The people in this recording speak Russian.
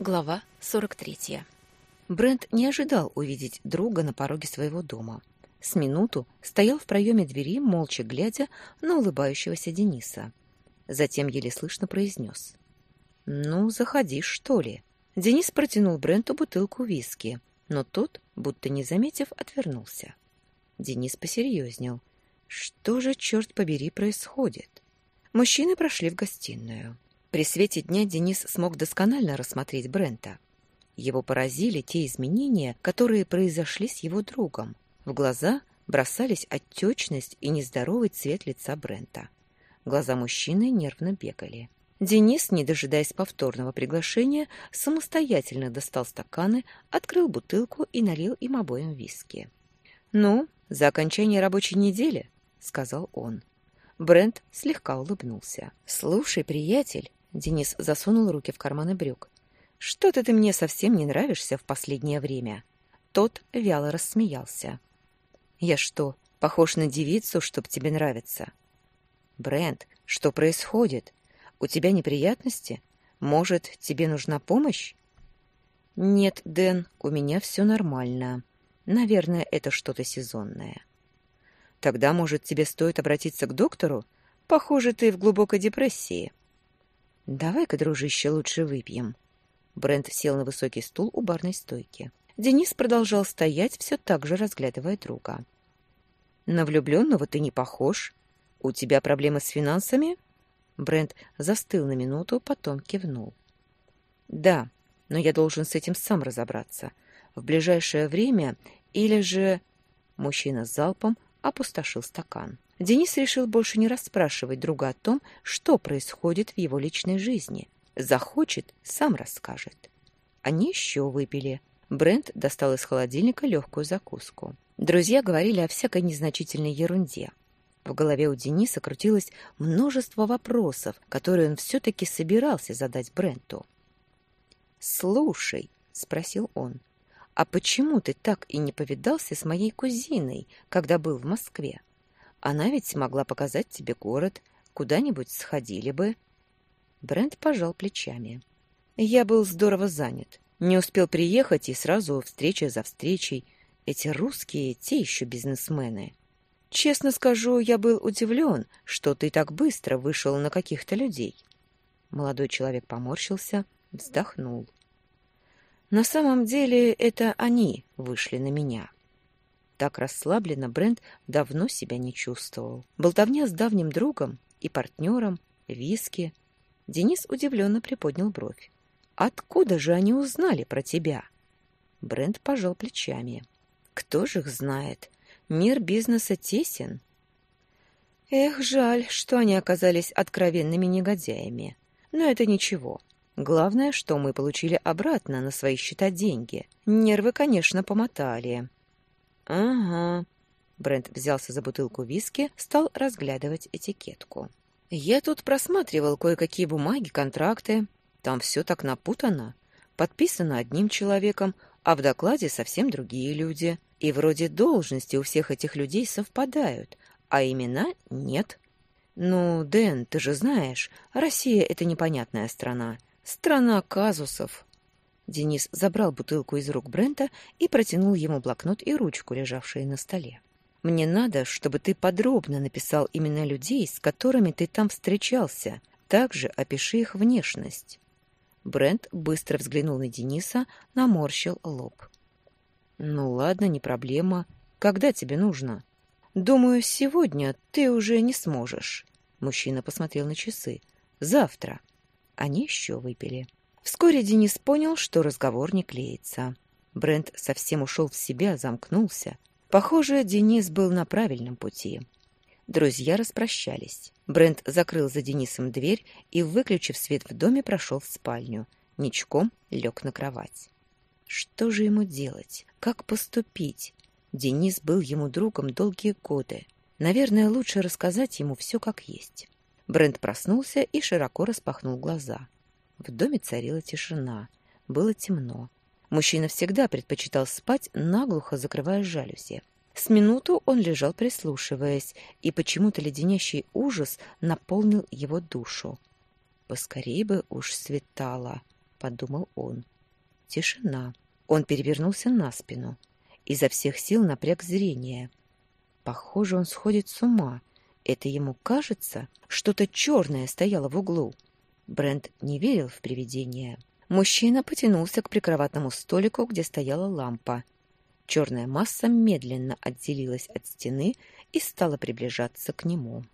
Глава 43. Брент не ожидал увидеть друга на пороге своего дома. С минуту стоял в проеме двери, молча глядя на улыбающегося Дениса. Затем еле слышно произнес. «Ну, заходи, что ли?» Денис протянул Бренту бутылку виски, но тот, будто не заметив, отвернулся. Денис посерьезнел. «Что же, черт побери, происходит?» Мужчины прошли в гостиную. При свете дня Денис смог досконально рассмотреть Брента. Его поразили те изменения, которые произошли с его другом. В глаза бросались отечность и нездоровый цвет лица Брента. Глаза мужчины нервно бегали. Денис, не дожидаясь повторного приглашения, самостоятельно достал стаканы, открыл бутылку и налил им обоим виски. «Ну, за окончание рабочей недели», — сказал он. Брент слегка улыбнулся. «Слушай, приятель, Денис засунул руки в карманы брюк. «Что-то ты мне совсем не нравишься в последнее время». Тот вяло рассмеялся. «Я что, похож на девицу, чтоб тебе нравиться?» «Брент, что происходит? У тебя неприятности? Может, тебе нужна помощь?» «Нет, Дэн, у меня все нормально. Наверное, это что-то сезонное». «Тогда, может, тебе стоит обратиться к доктору? Похоже, ты в глубокой депрессии». «Давай-ка, дружище, лучше выпьем». Брент сел на высокий стул у барной стойки. Денис продолжал стоять, все так же разглядывая друга. «На влюбленного ты не похож. У тебя проблемы с финансами?» Брент застыл на минуту, потом кивнул. «Да, но я должен с этим сам разобраться. В ближайшее время или же...» Мужчина залпом опустошил стакан. Денис решил больше не расспрашивать друга о том, что происходит в его личной жизни. Захочет, сам расскажет. Они еще выпили. Брент достал из холодильника легкую закуску. Друзья говорили о всякой незначительной ерунде. В голове у Дениса крутилось множество вопросов, которые он все-таки собирался задать Бренту. «Слушай», — спросил он, — «а почему ты так и не повидался с моей кузиной, когда был в Москве?» Она ведь смогла показать тебе город, куда-нибудь сходили бы. Брент пожал плечами. Я был здорово занят. Не успел приехать, и сразу встреча за встречей. Эти русские, те еще бизнесмены. Честно скажу, я был удивлен, что ты так быстро вышел на каких-то людей. Молодой человек поморщился, вздохнул. На самом деле это они вышли на меня. Так расслабленно Брент давно себя не чувствовал. Болтовня с давним другом и партнером, виски. Денис удивленно приподнял бровь. «Откуда же они узнали про тебя?» Брент пожал плечами. «Кто же их знает? Мир бизнеса тесен». Эх, жаль, что они оказались откровенными негодяями. Но это ничего. Главное, что мы получили обратно на свои счета деньги. Нервы, конечно, помотали. «Ага». Брент взялся за бутылку виски, стал разглядывать этикетку. «Я тут просматривал кое-какие бумаги, контракты. Там все так напутано. Подписано одним человеком, а в докладе совсем другие люди. И вроде должности у всех этих людей совпадают, а имена нет. Ну, Дэн, ты же знаешь, Россия — это непонятная страна. Страна казусов. Денис забрал бутылку из рук Брента и протянул ему блокнот и ручку, лежавшие на столе. «Мне надо, чтобы ты подробно написал имена людей, с которыми ты там встречался. Также опиши их внешность». Брент быстро взглянул на Дениса, наморщил лоб. «Ну ладно, не проблема. Когда тебе нужно?» «Думаю, сегодня ты уже не сможешь». Мужчина посмотрел на часы. «Завтра». Они еще выпили. Вскоре Денис понял, что разговор не клеится. Брент совсем ушел в себя, замкнулся. Похоже, Денис был на правильном пути. Друзья распрощались. Брент закрыл за Денисом дверь и, выключив свет в доме, прошел в спальню. Ничком лег на кровать. Что же ему делать? Как поступить? Денис был ему другом долгие годы. Наверное, лучше рассказать ему все как есть. Брент проснулся и широко распахнул глаза. В доме царила тишина. Было темно. Мужчина всегда предпочитал спать, наглухо закрывая жалюзи. С минуту он лежал, прислушиваясь, и почему-то леденящий ужас наполнил его душу. Поскорей бы уж светало. подумал он. Тишина. Он перевернулся на спину. Изо всех сил напряг зрение. Похоже, он сходит с ума. Это ему кажется? Что-то черное стояло в углу. Брент не верил в привидения. Мужчина потянулся к прикроватному столику, где стояла лампа. Черная масса медленно отделилась от стены и стала приближаться к нему.